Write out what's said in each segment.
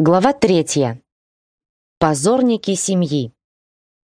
Глава третья. Позорники семьи.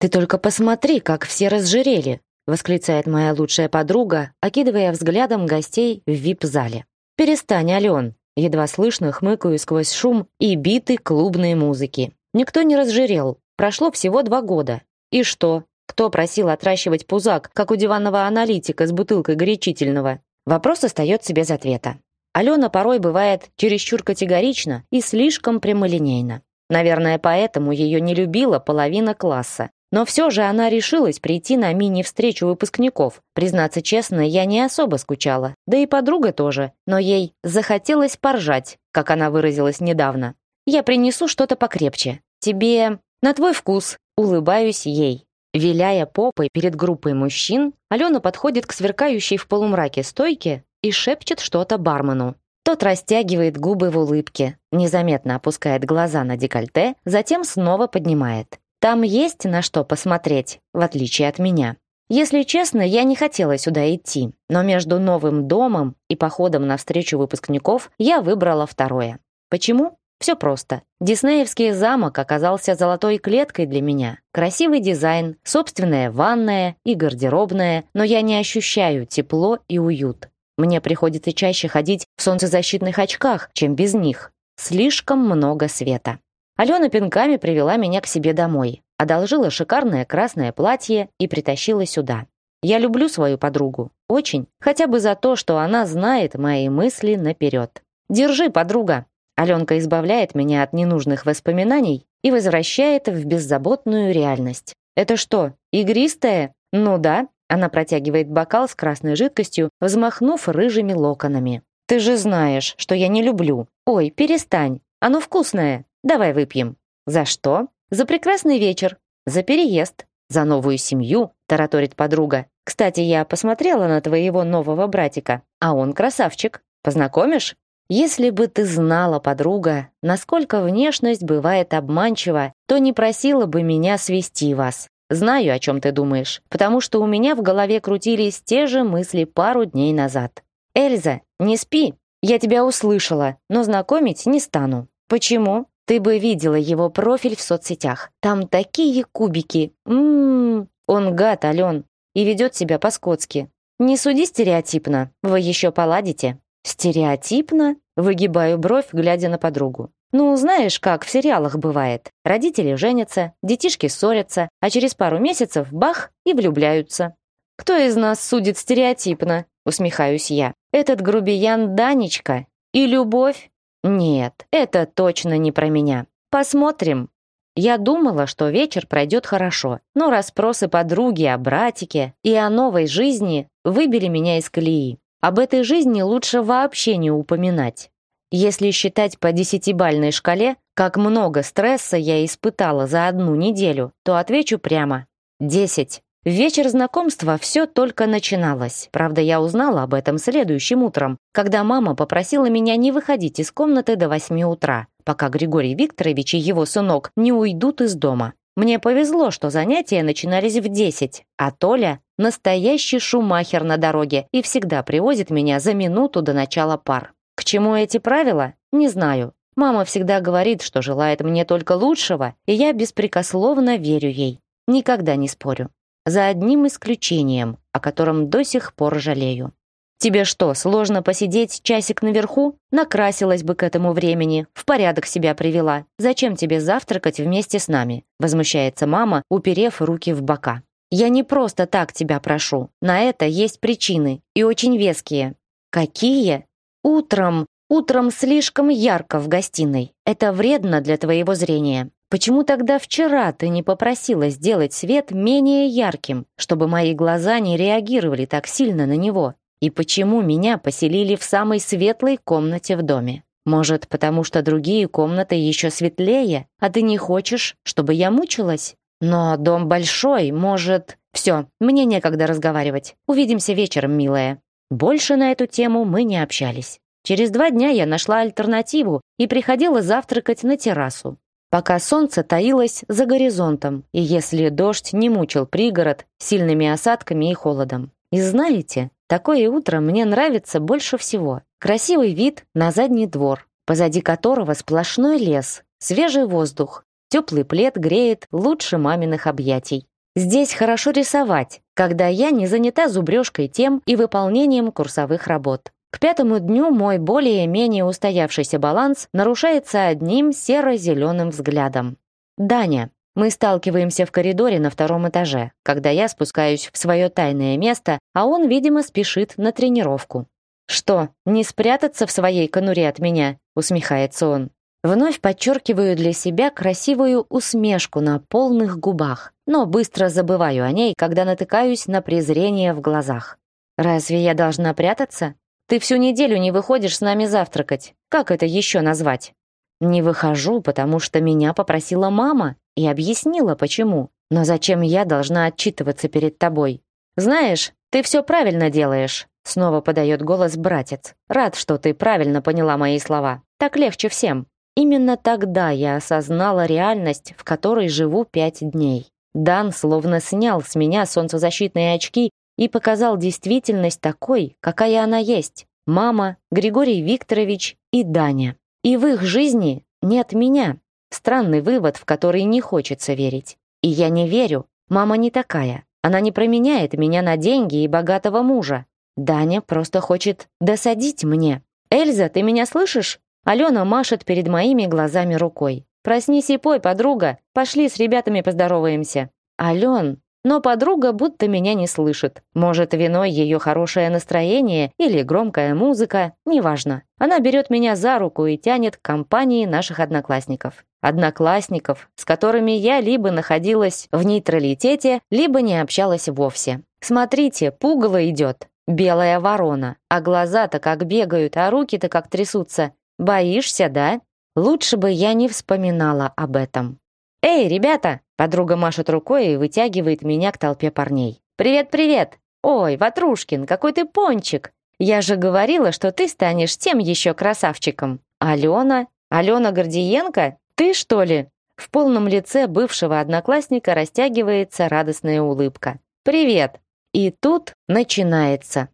«Ты только посмотри, как все разжирели!» — восклицает моя лучшая подруга, окидывая взглядом гостей в вип-зале. «Перестань, Ален!» — едва слышно хмыкаю сквозь шум и биты клубной музыки. «Никто не разжирел. Прошло всего два года. И что? Кто просил отращивать пузак, как у диванного аналитика с бутылкой горячительного?» Вопрос остается без ответа. Алена порой бывает чересчур категорична и слишком прямолинейна. Наверное, поэтому ее не любила половина класса. Но все же она решилась прийти на мини-встречу выпускников. Признаться честно, я не особо скучала. Да и подруга тоже. Но ей захотелось поржать, как она выразилась недавно. «Я принесу что-то покрепче. Тебе... на твой вкус». Улыбаюсь ей. Виляя попой перед группой мужчин, Алена подходит к сверкающей в полумраке стойке и шепчет что-то бармену. Тот растягивает губы в улыбке, незаметно опускает глаза на декольте, затем снова поднимает. Там есть на что посмотреть, в отличие от меня. Если честно, я не хотела сюда идти, но между новым домом и походом на встречу выпускников я выбрала второе. Почему? Все просто. Диснеевский замок оказался золотой клеткой для меня. Красивый дизайн, собственная ванная и гардеробная, но я не ощущаю тепло и уют. Мне приходится чаще ходить в солнцезащитных очках, чем без них. Слишком много света. Алена пинками привела меня к себе домой, одолжила шикарное красное платье и притащила сюда. Я люблю свою подругу. Очень. Хотя бы за то, что она знает мои мысли наперед. Держи, подруга. Аленка избавляет меня от ненужных воспоминаний и возвращает в беззаботную реальность. Это что, игристое? Ну да, она протягивает бокал с красной жидкостью, взмахнув рыжими локонами. «Ты же знаешь, что я не люблю. Ой, перестань. Оно вкусное. Давай выпьем». «За что?» «За прекрасный вечер. За переезд. За новую семью», – тараторит подруга. «Кстати, я посмотрела на твоего нового братика. А он красавчик. Познакомишь?» Если бы ты знала, подруга, насколько внешность бывает обманчива, то не просила бы меня свести вас. Знаю, о чем ты думаешь, потому что у меня в голове крутились те же мысли пару дней назад. Эльза, не спи. Я тебя услышала, но знакомить не стану. Почему? Ты бы видела его профиль в соцсетях. Там такие кубики. Ммм, он гад, Ален, и ведет себя по-скотски. Не суди стереотипно, вы еще поладите. Стереотипно? Выгибаю бровь, глядя на подругу. Ну, знаешь, как в сериалах бывает. Родители женятся, детишки ссорятся, а через пару месяцев бах и влюбляются. Кто из нас судит стереотипно? Усмехаюсь я. Этот грубиян Данечка. И любовь? Нет, это точно не про меня. Посмотрим. Я думала, что вечер пройдет хорошо, но расспросы подруги о братике и о новой жизни выбили меня из колеи. Об этой жизни лучше вообще не упоминать. Если считать по десятибальной шкале, как много стресса я испытала за одну неделю, то отвечу прямо – 10. Вечер знакомства все только начиналось. Правда, я узнала об этом следующим утром, когда мама попросила меня не выходить из комнаты до 8 утра, пока Григорий Викторович и его сынок не уйдут из дома. Мне повезло, что занятия начинались в 10, а Толя – настоящий шумахер на дороге и всегда привозит меня за минуту до начала пар. К чему эти правила? Не знаю. Мама всегда говорит, что желает мне только лучшего, и я беспрекословно верю ей. Никогда не спорю. За одним исключением, о котором до сих пор жалею. Тебе что, сложно посидеть часик наверху? Накрасилась бы к этому времени, в порядок себя привела. Зачем тебе завтракать вместе с нами? Возмущается мама, уперев руки в бока. Я не просто так тебя прошу. На это есть причины, и очень веские. Какие? «Утром! Утром слишком ярко в гостиной. Это вредно для твоего зрения. Почему тогда вчера ты не попросила сделать свет менее ярким, чтобы мои глаза не реагировали так сильно на него? И почему меня поселили в самой светлой комнате в доме? Может, потому что другие комнаты еще светлее, а ты не хочешь, чтобы я мучилась? Но дом большой, может... Все, мне некогда разговаривать. Увидимся вечером, милая. Больше на эту тему мы не общались. Через два дня я нашла альтернативу и приходила завтракать на террасу, пока солнце таилось за горизонтом, и если дождь не мучил пригород сильными осадками и холодом. И знаете, такое утро мне нравится больше всего. Красивый вид на задний двор, позади которого сплошной лес, свежий воздух, теплый плед греет лучше маминых объятий. Здесь хорошо рисовать, когда я не занята зубрежкой тем и выполнением курсовых работ. К пятому дню мой более-менее устоявшийся баланс нарушается одним серо-зеленым взглядом. Даня. Мы сталкиваемся в коридоре на втором этаже, когда я спускаюсь в свое тайное место, а он, видимо, спешит на тренировку. «Что, не спрятаться в своей конуре от меня?» — усмехается он. Вновь подчеркиваю для себя красивую усмешку на полных губах но быстро забываю о ней, когда натыкаюсь на презрение в глазах. «Разве я должна прятаться? Ты всю неделю не выходишь с нами завтракать. Как это еще назвать?» «Не выхожу, потому что меня попросила мама и объяснила, почему. Но зачем я должна отчитываться перед тобой? Знаешь, ты все правильно делаешь», — снова подает голос братец. «Рад, что ты правильно поняла мои слова. Так легче всем». Именно тогда я осознала реальность, в которой живу пять дней. Дан словно снял с меня солнцезащитные очки и показал действительность такой, какая она есть. Мама, Григорий Викторович и Даня. И в их жизни нет меня. Странный вывод, в который не хочется верить. И я не верю. Мама не такая. Она не променяет меня на деньги и богатого мужа. Даня просто хочет досадить мне. «Эльза, ты меня слышишь?» Алена машет перед моими глазами рукой. Проснись и пой, подруга. Пошли с ребятами поздороваемся. Ален. Но подруга будто меня не слышит. Может, виной ее хорошее настроение или громкая музыка, неважно. Она берет меня за руку и тянет к компании наших одноклассников. Одноклассников, с которыми я либо находилась в нейтралитете, либо не общалась вовсе. Смотрите, пугало идет. Белая ворона. А глаза-то как бегают, а руки-то как трясутся. Боишься, да? Лучше бы я не вспоминала об этом. «Эй, ребята!» Подруга машет рукой и вытягивает меня к толпе парней. «Привет, привет! Ой, Ватрушкин, какой ты пончик! Я же говорила, что ты станешь тем еще красавчиком! Алена? Алена Гордиенко? Ты, что ли?» В полном лице бывшего одноклассника растягивается радостная улыбка. «Привет!» И тут начинается.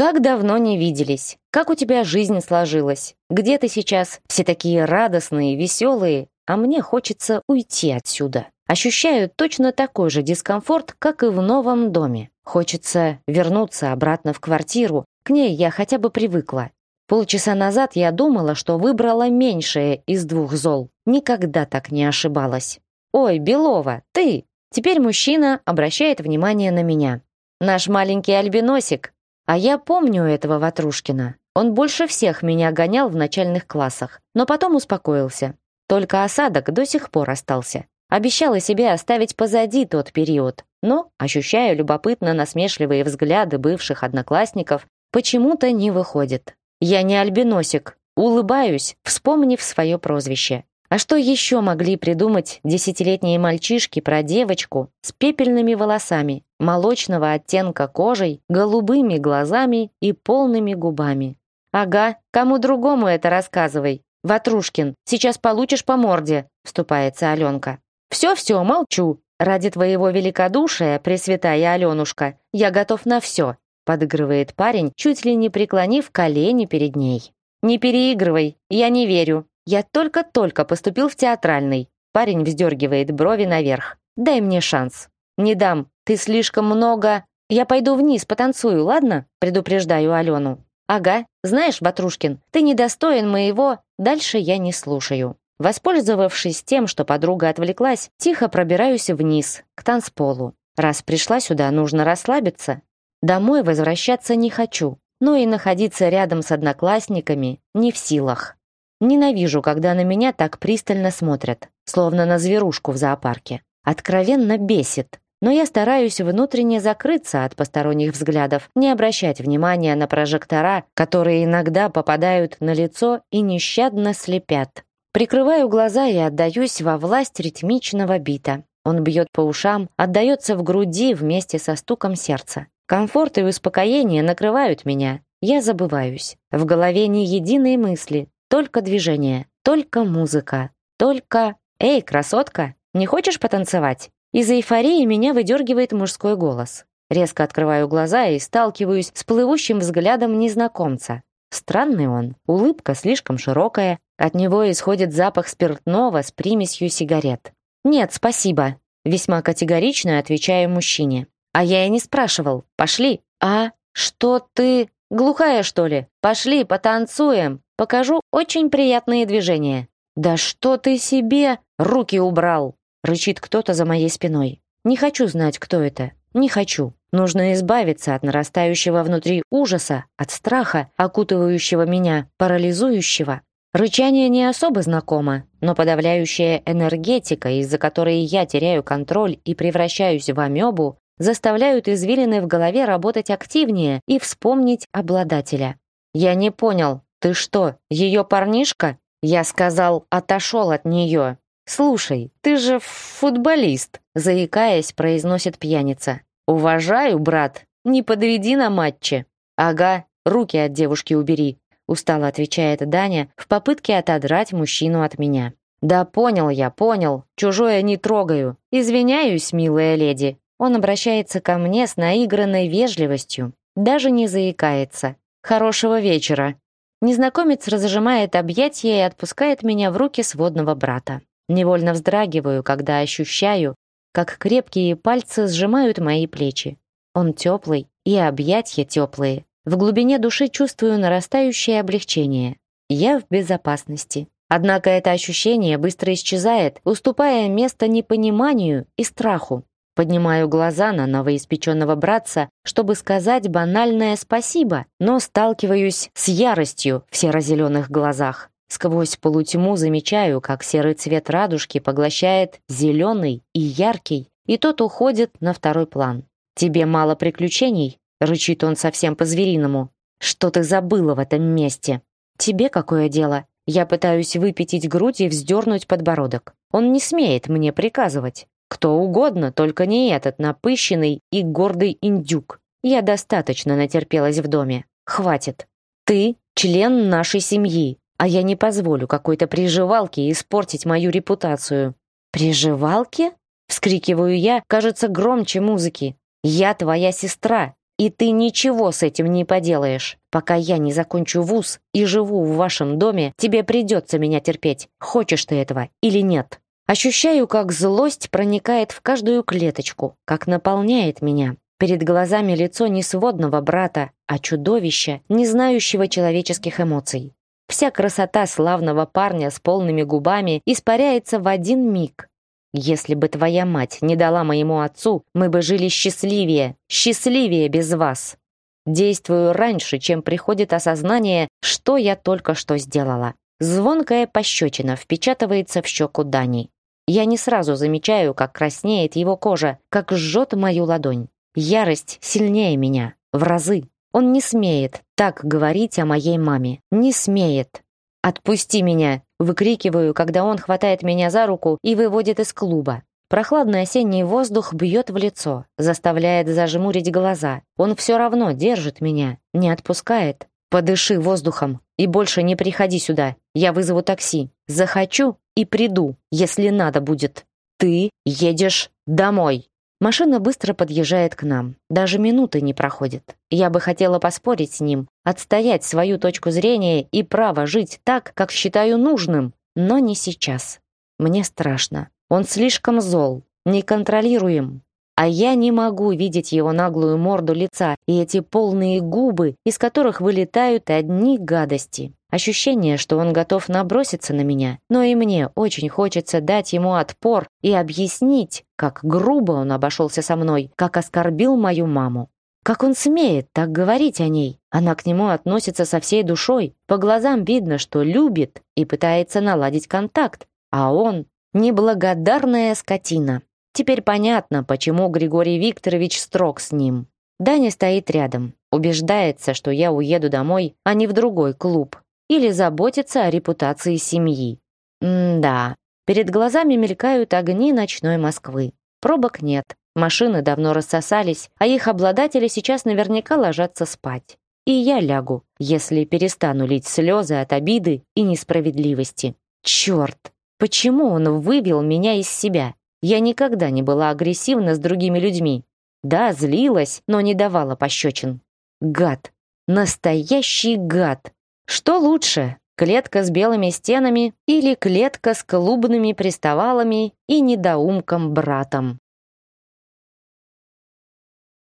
Как давно не виделись? Как у тебя жизнь сложилась? Где ты сейчас? Все такие радостные, веселые, а мне хочется уйти отсюда. Ощущаю точно такой же дискомфорт, как и в новом доме. Хочется вернуться обратно в квартиру. К ней я хотя бы привыкла. Полчаса назад я думала, что выбрала меньшее из двух зол. Никогда так не ошибалась. «Ой, Белова, ты!» Теперь мужчина обращает внимание на меня. «Наш маленький альбиносик, а я помню этого Ватрушкина. Он больше всех меня гонял в начальных классах, но потом успокоился. Только осадок до сих пор остался. Обещала себе оставить позади тот период, но, ощущая любопытно насмешливые взгляды бывших одноклассников, почему-то не выходит. Я не альбиносик, улыбаюсь, вспомнив свое прозвище. А что еще могли придумать десятилетние мальчишки про девочку с пепельными волосами, молочного оттенка кожей, голубыми глазами и полными губами? «Ага, кому другому это рассказывай. Ватрушкин, сейчас получишь по морде», — вступается Аленка. «Все-все, молчу. Ради твоего великодушия, пресвятая Аленушка, я готов на все», — подыгрывает парень, чуть ли не преклонив колени перед ней. «Не переигрывай, я не верю», я только-только поступил в театральный. Парень вздергивает брови наверх. Дай мне шанс. Не дам. Ты слишком много. Я пойду вниз, потанцую, ладно? Предупреждаю Алену. Ага. Знаешь, Батрушкин, ты недостоин моего. Дальше я не слушаю. Воспользовавшись тем, что подруга отвлеклась, тихо пробираюсь вниз, к танцполу. Раз пришла сюда, нужно расслабиться. Домой возвращаться не хочу, но и находиться рядом с одноклассниками не в силах. Ненавижу, когда на меня так пристально смотрят, словно на зверушку в зоопарке. Откровенно бесит. Но я стараюсь внутренне закрыться от посторонних взглядов, не обращать внимания на прожектора, которые иногда попадают на лицо и нещадно слепят. Прикрываю глаза и отдаюсь во власть ритмичного бита. Он бьет по ушам, отдается в груди вместе со стуком сердца. Комфорт и успокоение накрывают меня. Я забываюсь. В голове ни единой мысли, только движение, только музыка, только... «Эй, красотка, не хочешь потанцевать?» Из эйфории меня выдергивает мужской голос. Резко открываю глаза и сталкиваюсь с плывущим взглядом незнакомца. Странный он, улыбка слишком широкая, от него исходит запах спиртного с примесью сигарет. «Нет, спасибо», — весьма категорично отвечаю мужчине. «А я и не спрашивал. Пошли». «А? Что ты? Глухая, что ли? Пошли, потанцуем!» Покажу очень приятные движения». «Да что ты себе руки убрал!» — рычит кто-то за моей спиной. «Не хочу знать, кто это. Не хочу. Нужно избавиться от нарастающего внутри ужаса, от страха, окутывающего меня, парализующего. Рычание не особо знакомо, но подавляющая энергетика, из-за которой я теряю контроль и превращаюсь в амебу, заставляют извилины в голове работать активнее и вспомнить обладателя. Я не понял, «Ты что, ее парнишка?» Я сказал, отошел от нее. «Слушай, ты же футболист», — заикаясь, произносит пьяница. «Уважаю, брат, не подведи на матче». «Ага, руки от девушки убери», — устало отвечает Даня в попытке отодрать мужчину от меня. «Да понял я, понял, чужое не трогаю. Извиняюсь, милая леди». Он обращается ко мне с наигранной вежливостью, даже не заикается. «Хорошего вечера», Незнакомец разжимает объятия и отпускает меня в руки сводного брата. Невольно вздрагиваю, когда ощущаю, как крепкие пальцы сжимают мои плечи. Он теплый, и объятья теплые. В глубине души чувствую нарастающее облегчение. Я в безопасности. Однако это ощущение быстро исчезает, уступая место непониманию и страху. Поднимаю глаза на новоиспеченного братца, чтобы сказать банальное спасибо, но сталкиваюсь с яростью в серо-зеленых глазах. Сквозь полутьму замечаю, как серый цвет радужки поглощает зеленый и яркий, и тот уходит на второй план. «Тебе мало приключений?» — рычит он совсем по-звериному. «Что ты забыла в этом месте?» «Тебе какое дело?» Я пытаюсь выпятить грудь и вздернуть подбородок. Он не смеет мне приказывать. Кто угодно, только не этот напыщенный и гордый индюк. Я достаточно натерпелась в доме. Хватит. Ты — член нашей семьи, а я не позволю какой-то приживалке испортить мою репутацию». «Приживалке?» — вскрикиваю я, кажется, громче музыки. «Я твоя сестра, и ты ничего с этим не поделаешь. Пока я не закончу вуз и живу в вашем доме, тебе придется меня терпеть, хочешь ты этого или нет». Ощущаю, как злость проникает в каждую клеточку, как наполняет меня. Перед глазами лицо не сводного брата, а чудовища, не знающего человеческих эмоций. Вся красота славного парня с полными губами испаряется в один миг. Если бы твоя мать не дала моему отцу, мы бы жили счастливее, счастливее без вас. Действую раньше, чем приходит осознание, что я только что сделала. Звонкая пощечина впечатывается в щеку Дани. Я не сразу замечаю, как краснеет его кожа, как жжет мою ладонь. Ярость сильнее меня, в разы. Он не смеет так говорить о моей маме. Не смеет. «Отпусти меня!» – выкрикиваю, когда он хватает меня за руку и выводит из клуба. Прохладный осенний воздух бьет в лицо, заставляет зажмурить глаза. Он все равно держит меня, не отпускает подыши воздухом и больше не приходи сюда. Я вызову такси. Захочу и приду, если надо будет. Ты едешь домой. Машина быстро подъезжает к нам. Даже минуты не проходит. Я бы хотела поспорить с ним, отстоять свою точку зрения и право жить так, как считаю нужным, но не сейчас. Мне страшно. Он слишком зол, неконтролируем а я не могу видеть его наглую морду лица и эти полные губы, из которых вылетают одни гадости. Ощущение, что он готов наброситься на меня, но и мне очень хочется дать ему отпор и объяснить, как грубо он обошелся со мной, как оскорбил мою маму. Как он смеет так говорить о ней? Она к нему относится со всей душой. По глазам видно, что любит и пытается наладить контакт. А он — неблагодарная скотина. Теперь понятно, почему Григорий Викторович строг с ним. Даня стоит рядом, убеждается, что я уеду домой, а не в другой клуб, или заботится о репутации семьи. М да, перед глазами мелькают огни ночной Москвы. Пробок нет, машины давно рассосались, а их обладатели сейчас наверняка ложатся спать. И я лягу, если перестану лить слезы от обиды и несправедливости. Черт, почему он вывел меня из себя? Я никогда не была агрессивна с другими людьми. Да, злилась, но не давала пощечин. Гад. Настоящий гад. Что лучше, клетка с белыми стенами или клетка с клубными приставалами и недоумком-братом?